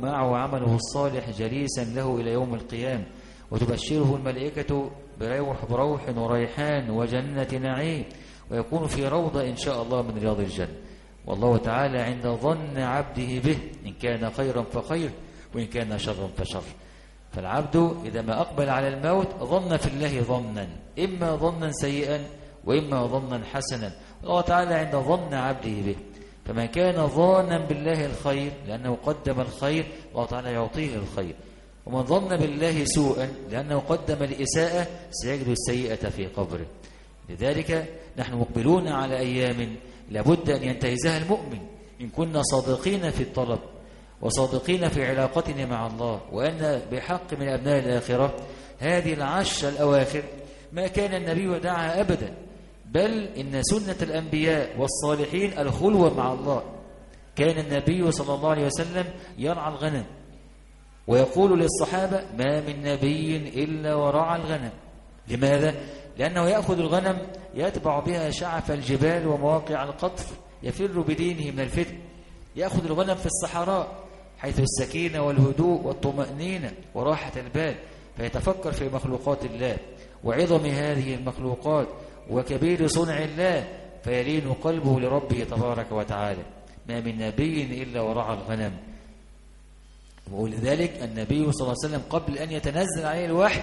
معه عمله الصالح جليسا له إلى يوم القيامة. وتبشره الملائكة بروح بروح وريحان وجنة نعيم. ويكون في روضة إن شاء الله من رياض الجنة. والله تعالى عند ظن عبده به. إن كان خيرا فخير وإن كان شرا فشر. فالعبد إذا ما أقبل على الموت ظن في الله ظنا. إما ظنا سيئا وإما ظنا حسنا. الله تعالى عند ظن عبده به. فمن كان ظانا بالله الخير لأنه قدم الخير الله تعالى يعطيه الخير. ومن ظن بالله سوءا لأنه قدم الإساءة سيجد السيئة في قبره. لذلك نحن مقبلون على أيام لابد أن ينتهزها المؤمن. إن كنا صادقين في الطلب وصادقين في علاقتنا مع الله وأن بحق من أبناء الآخرة هذه العشر الأواخر ما كان النبي يدعها أبدا. بل إن سنة الأنبياء والصالحين الخلوة مع الله. كان النبي صلى الله عليه وسلم يرعى الغنم ويقول للصحابة ما من نبي إلا ورعى الغنم لماذا؟ لأنه يأخذ الغنم يتبع بها شعف الجبال ومواقع القطف يفر بدينه من الفتن. يأخذ الغنم في الصحراء حيث السكينة والهدوء والطمأنينة وراحة البال فيتفكر في مخلوقات الله وعظم هذه المخلوقات وكبير صنع الله فيلين قلبه لربه تبارك وتعالى. ما من نبي إلا ورعى الغنم. ولذلك النبي صلى الله عليه وسلم قبل أن يتنزل عليه الوحي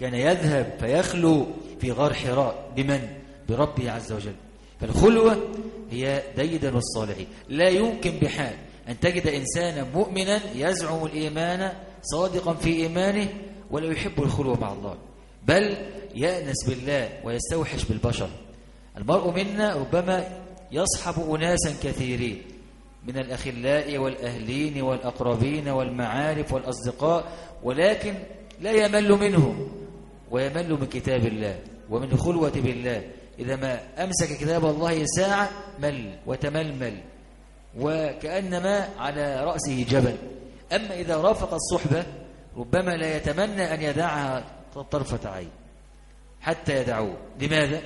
كان يذهب فيخلو في غار حراء بمن؟ بربه عز وجل. فالخلوة هي ديدن الصالحين لا يمكن بحال أن تجد إنسانا مؤمنا يزعم الإيمان صادقا في إيمانه ولا يحب الخلوة مع الله. بل يأنس بالله ويستوحش بالبشر. المرء منا ربما يصحب أناسا كثيرين من الأخلاء والأهلين والأقربين والمعارف والأصدقاء ولكن لا يمل منهم ويمل من كتاب الله ومن خلوة بالله. إذا ما أمسك كتاب الله ساعة مل وتململ وكأنما على رأسه جبل. أما إذا رافق الصحبة ربما لا يتمنى أن يدعها طرفة عين حتى يدعوه. لماذا؟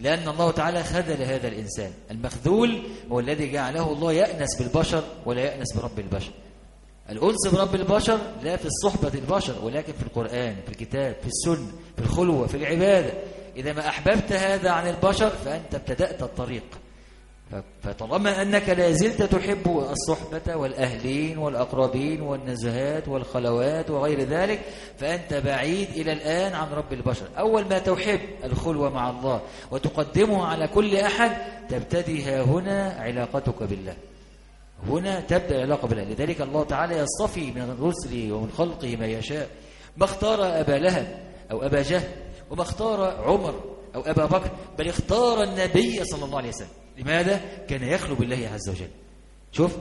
لأن الله تعالى خذل هذا الإنسان. المخذول هو الذي جعله الله يأنس بالبشر ولا يأنس برب البشر. الأنس برب البشر لا في الصحبة البشر ولكن في القرآن في الكتاب في السنة في الخلوة في العبادة. إذا ما أحببت هذا عن البشر فأنت ابتدأت الطريق. فطالما أنك لا زلت تحب الصحبة والأهلين والأقربين والنزهات والخلوات وغير ذلك فأنت بعيد إلى الآن عن رب البشر. أول ما تحب الخلوة مع الله وتقدمه على كل أحد تبتدي ها هنا علاقتك بالله. هنا تبدأ العلاقة بالله. لذلك الله تعالى يصطفي من رسله ومن خلقه ما يشاء. ما اختار أبا لهب أو أبا جهل وما اختار عمر أو أبا بكر بل اختار النبي صلى الله عليه وسلم. لماذا؟ كان يخلو بالله عز وجل؟ شوف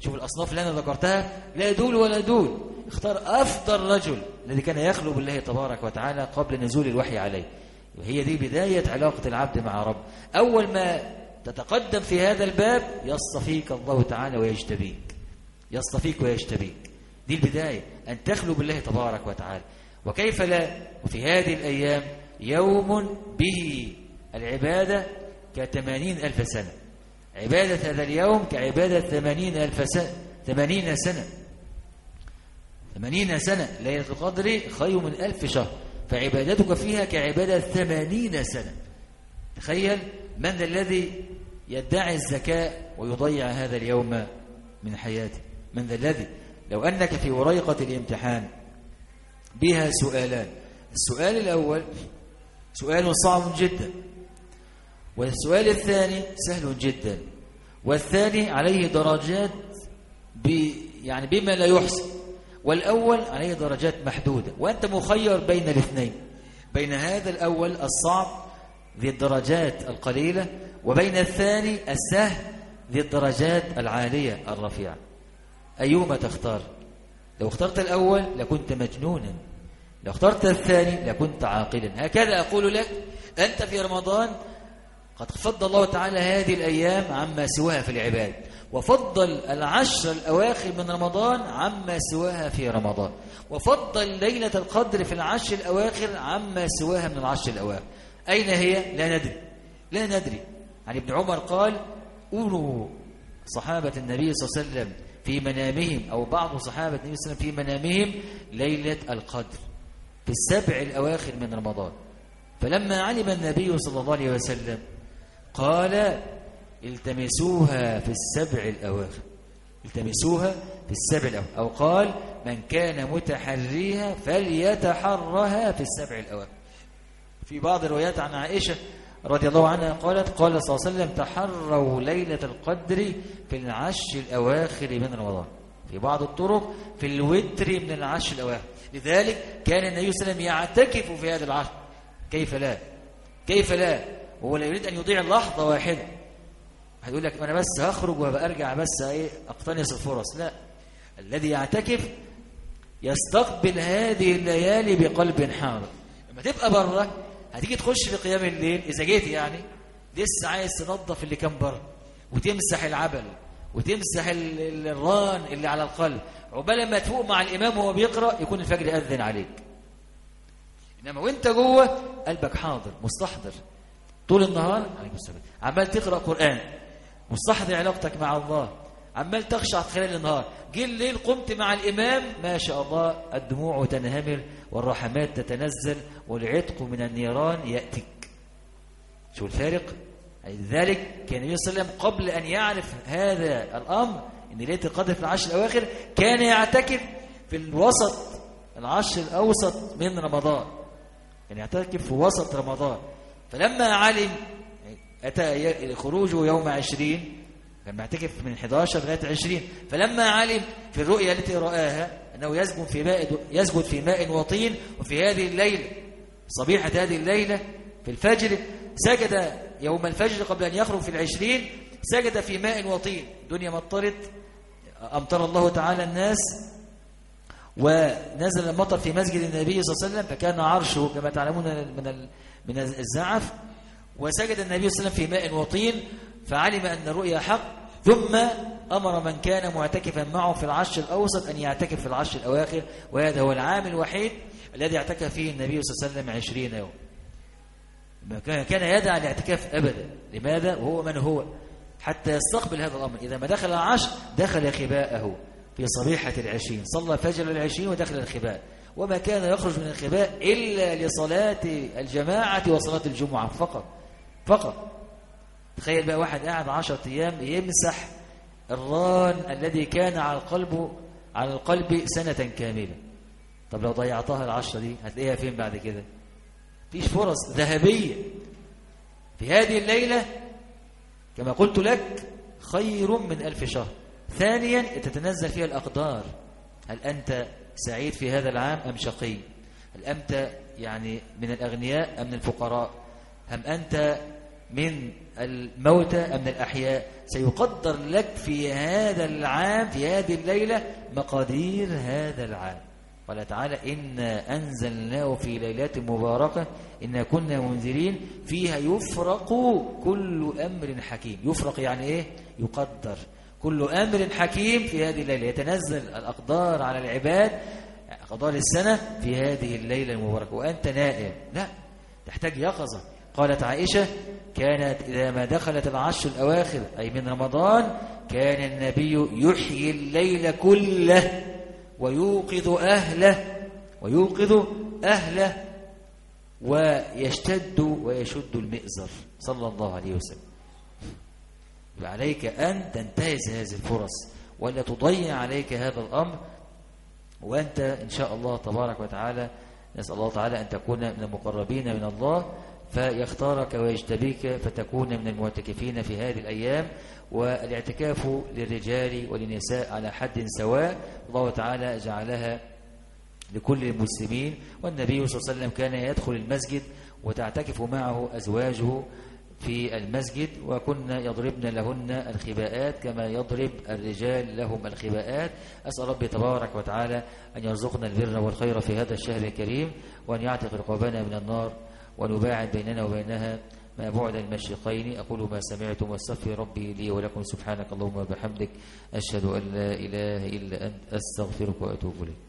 شوف الأصناف اللي أنا ذكرتها لا دول ولا دول اختار أفضل رجل الذي كان يخلو بالله تبارك وتعالى قبل نزول الوحي عليه. وهي دي بداية علاقة العبد مع رب. أول ما تتقدم في هذا الباب يصطفيك الله تعالى ويجتبيك. يصطفيك ويجتبيك. دي البداية أن تخلو بالله تبارك وتعالى. وكيف لا؟ وفي هذه الأيام يوم به العبادة كثمانين ألف سنة. عبادة هذا اليوم كعبادة ثمانين ألف سنة. ثمانين سنة. ثمانين سنة. ليلة القدر خير من ألف شهر. فعبادتك فيها كعبادة ثمانين سنة. تخيل من الذي يدعي الزكاة ويضيع هذا اليوم من حياته. من ذا الذي؟ لو أنك في وريقة الامتحان بها سؤالان. السؤال الأول سؤال صعب جدا. والسؤال الثاني سهل جدا والثاني عليه درجات ب يعني بما لا يحصى والأول عليه درجات محدودة وأنت مخير بين الاثنين بين هذا الأول الصعب ذي الدرجات القليلة وبين الثاني السهل ذي الدرجات العالية الرفيعة. أيهما تختار؟ لو اخترت الأول لكنت مجنونا لو اخترت الثاني لكنت عاقلا. هكذا أقول لك أنت في رمضان قد فضل الله تعالى هذه الأيام عما سواها في العباد وفضل العشر الأواخر من رمضان عما سواها في رمضان وفضل ليلة القدر في العشر الأواخر عما سواها من العشر الأواخر. أين هي؟ لا ندري. لا ندري. عن ابن عمر قال قولوا صحابة النبي صلى الله عليه وسلم في منامهم أو بعض صحابة النبي صلى الله عليه وسلم في منامهم ليلة القدر في السبع الأواخر من رمضان. فلما علم النبي صلى الله عليه وسلم قال التمسوها في السبع الأواخر. التمسوها في السبع الأواخر. أو قال من كان متحريها فليتحرها في السبع الأواخر. في بعض الروايات عن عائشة رضي الله عنها قالت قال صلى الله عليه وسلم تحروا ليلة القدر في العشر الأواخر من رمضان. في بعض الطرق في الوتر من العشر الأواخر. لذلك كان النبي صلى الله عليه وسلم يعتكف في هذا العشر. كيف لا؟ كيف لا؟ وهو لا يريد أن يضيع لحظة واحدة. هيقول لك أنا بس هخرج وهبقى أرجع بس إيه أقتنص الفرص. لا. الذي يعتكف يستقبل هذه الليالي بقلب حاضر لما تبقى بره هتيجي تخش في قيام الليل. إذا جيت يعني لسه عايز تنظف اللي كان بره وتمسح العبل وتمسح ال- الران اللي على القلب. عقبال ما تفوق مع الإمام وهو بيقرأ يكون الفجر أذن عليك. إنما وأنت جوه قلبك حاضر مستحضر. طول النهار عليكم السلام. عمال تقرأ قرآن مستحضر علاقتك مع الله عمال تخشع خلال النهار. جه الليل قمت مع الإمام ما شاء الله الدموع تنهمر والرحمات تتنزل والعتق من النيران يأتيك. شو الفارق؟ لذلك كان النبي صلى الله عليه وسلم قبل أن يعرف هذا الأمر أن ليلة القدر في العشر الأواخر كان يعتكف في الوسط العشر الأوسط من رمضان. كان يعتكف في وسط رمضان. فلما علم أتى خروجه يوم عشرين كان معتكف من 11 لغاية 20 فلما علم في الرؤيا التي رآها أنه يسجد في ماء يسجد في ماء وطين وفي هذه الليلة صبيحة هذه الليلة في الفجر سجد يوم الفجر قبل أن يخرج في العشرين سجد في ماء وطين. الدنيا مطرت أمطر الله تعالى الناس ونزل المطر في مسجد النبي صلى الله عليه وسلم فكان عرشه كما تعلمون من من الزعف وسجد النبي صلى الله عليه وسلم في ماء وطين فعلم أن الرؤيا حق ثم أمر من كان معتكفا معه في العشر الأوسط أن يعتكف في العشر الأواخر وهذا هو العام الوحيد الذي اعتكف فيه النبي صلى الله عليه وسلم عشرين يوم. كان كان يدع الاعتكاف أبدا. لماذا؟ وهو من هو؟ حتى يستقبل هذا الأمر. إذا ما دخل العشر دخل خباءه في صبيحة العشرين. صلى فجر العشرين ودخل الخباء. وما كان يخرج من الخباء إلا لصلاة الجماعة وصلاة الجمعة فقط فقط. تخيل بقى واحد قاعد عشرة أيام يمسح الران الذي كان على القلب على القلب سنة كاملة. طب لو ضيعتها العشرة دي هتلاقيها فين بعد كده؟ فيش فرص ذهبية. في هذه الليلة كما قلت لك خير من ألف شهر. ثانيا تتنزل فيها الأقدار. هل أنت سعيد في هذا العام أم شقي؟ هل أنت يعني من الأغنياء أم من الفقراء؟ أم أنت من الموتى أم من الأحياء؟ سيقدر لك في هذا العام في هذه الليلة مقادير هذا العام. قال تعالى إنا أنزلناه في ليلة مباركة إنا كنا منذرين فيها يفرق كل أمر حكيم. يفرق يعني إيه؟ يقدر. كل أمر حكيم في هذه الليلة. يتنزل الأقدار على العباد أقدار السنة في هذه الليلة المباركة. وأنت نائم. لا تحتاج يقظة. قالت عائشة كانت إذا ما دخلت العشر الأواخر أي من رمضان كان النبي يحيي الليل كله ويوقظ أهله ويوقظ أهله ويشتد ويشد المئزر. صلى الله عليه وسلم. عليك أن تنتهز هذه الفرص ولا تضيع عليك هذا الأمر وأنت إن شاء الله تبارك وتعالى نسأل الله تعالى أن تكون من المقربين من الله فيختارك ويجتبيك فتكون من المعتكفين في هذه الأيام والاعتكاف للرجال وللنساء على حد سواء الله تعالى جعلها لكل المسلمين والنبي صلى الله عليه وسلم كان يدخل المسجد وتعتكف معه أزواجه في المسجد وكنا يضربن لهن الخباءات كما يضرب الرجال لهم الخباءات. أسأل ربي تبارك وتعالى أن يرزقنا البر والخير في هذا الشهر الكريم وأن يعتق رقابنا من النار وأن يباعد بيننا وبينها ما بعد المشرقين. أقول ما سمعتم واستغفر ربي لي ولكم. سبحانك اللهم وبحمدك. أشهد أن لا إله إلا أنت. أستغفرك وأتوب إليك.